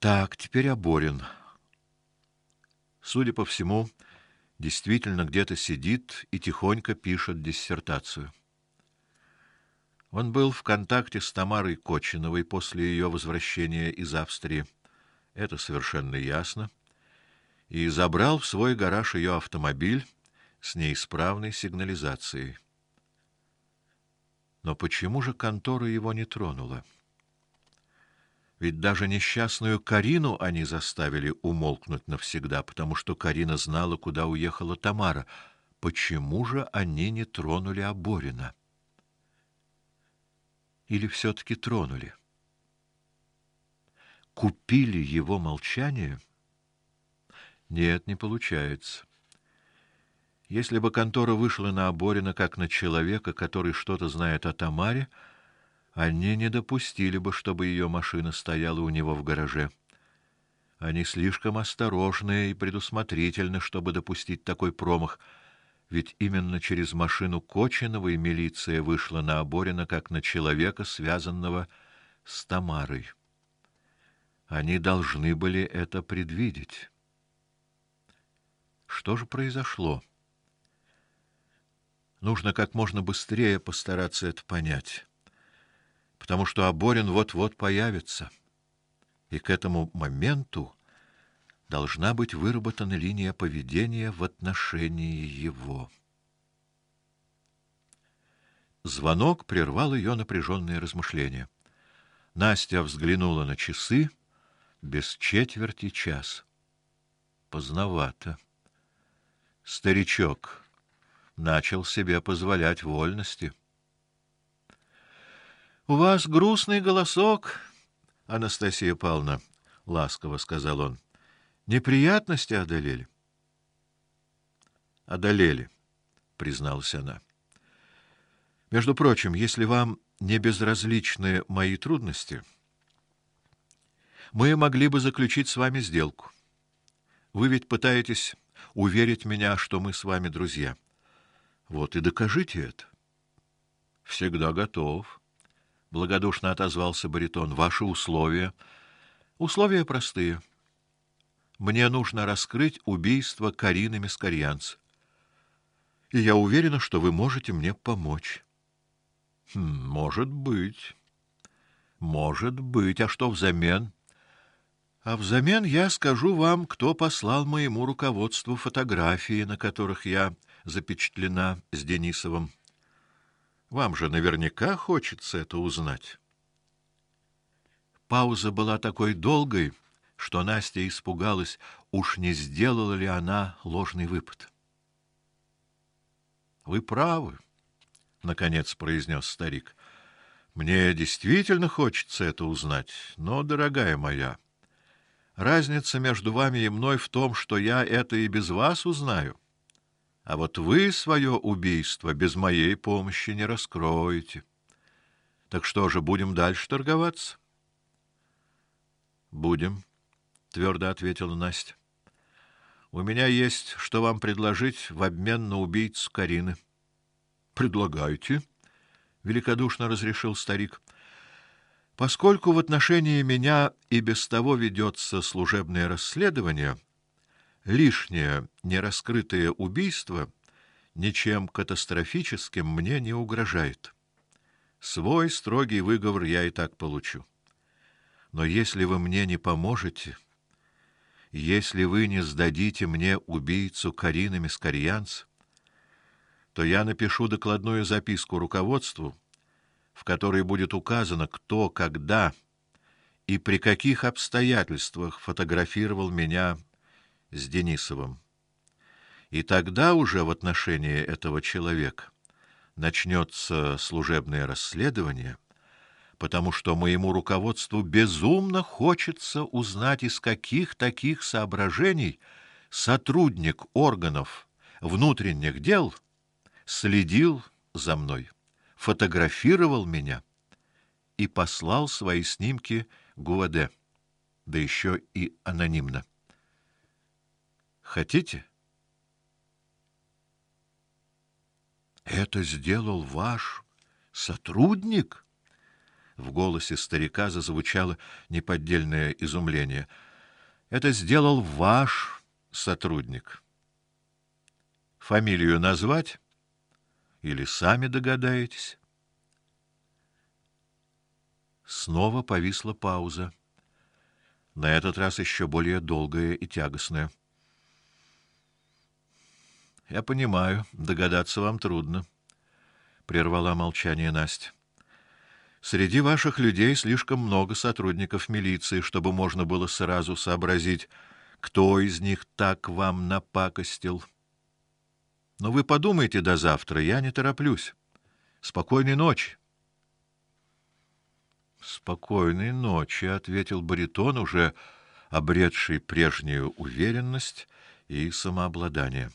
Так, теперь Оборин. Судя по всему, действительно где-то сидит и тихонько пишет диссертацию. Он был в контакте с Тамарой Кочиновой после ее возвращения из Австрии. Это совершенно ясно. И забрал в свой гараж ее автомобиль с неисправной сигнализацией. Но почему же контора его не тронула? Ведь даже несчастную Карину они заставили умолкнуть навсегда, потому что Карина знала, куда уехала Тамара. Почему же они не тронули Оборина? Или все таки тронули? Купили его молчание? Нет, не получается. Если бы контора вышла на Оборина как на человека, который что-то знает о Тамаре, они не допустили бы, чтобы ее машина стояла у него в гараже. Они слишком осторожны и предусмотрительны, чтобы допустить такой промах. Ведь именно через машину Кочиновой милиция вышла на Оборина как на человека, связанного с Тамарой. Они должны были это предвидеть. Что же произошло? Нужно как можно быстрее постараться это понять потому что Аборин вот-вот появится. И к этому моменту должна быть выработана линия поведения в отношении его. Звонок прервал ее напряженные размышления. Настя взглянула на часы без четверти час. Поздновато. Старичок начал себе позволять вольности. У вас грустный голосок, Анастасия Павловна, ласково сказал он. Неприятности одолели. Одолели, призналась она. Между прочим, если вам не безразличны мои трудности, мы могли бы заключить с вами сделку. Вы ведь пытаетесь уверить меня, что мы с вами друзья. Вот и докажите это. Всегда готов благодушно отозвался баритон. Ваши условия? Условия простые. Мне нужно раскрыть убийство Карины Мискарьянц. И я уверена, что вы можете мне помочь. Хм, может быть. Может быть. А что взамен? А взамен я скажу вам, кто послал моему руководству фотографии, на которых я запечатлена с Денисовым. Вам же наверняка хочется это узнать. Пауза была такой долгой, что Настя испугалась, уж не сделала ли она ложный выпад. Вы правы, наконец произнес старик. Мне действительно хочется это узнать, но, дорогая моя, разница между вами и мной в том, что я это и без вас узнаю. А вот вы свое убийство без моей помощи не раскроете. Так что же, будем дальше торговаться? Будем, твердо ответила Настя. У меня есть что вам предложить в обмен на убийцу Карины. Предлагайте, великодушно разрешил старик. Поскольку в отношении меня и без того ведется служебное расследование, лишнее нераскрытое убийство ничем катастрофическим мне не угрожает. Свой строгий выговор я и так получу. Но если вы мне не поможете, если вы не сдадите мне убийцу Карины Мискарьянц, то я напишу докладную записку руководству, в которой будет указано, кто, когда и при каких обстоятельствах фотографировал меня с Денисовым. И тогда уже в отношении этого человека начнется служебное расследование, потому что моему руководству безумно хочется узнать, из каких таких соображений сотрудник органов внутренних дел следил за мной, фотографировал меня и послал свои снимки ГУВД, да еще и анонимно. Хотите? Это сделал ваш сотрудник? В голосе старика зазвучало неподдельное изумление. Это сделал ваш сотрудник. Фамилию назвать или сами догадаетесь? Снова повисла пауза. На этот раз еще более долгая и тягостная. Я понимаю, догадаться вам трудно, прервала молчание Настя. Среди ваших людей слишком много сотрудников милиции, чтобы можно было сразу сообразить, кто из них так вам напакостил. Но вы подумайте до завтра, я не тороплюсь. Спокойной ночи. Спокойной ночи, ответил баритон, уже обретший прежнюю уверенность и самообладание.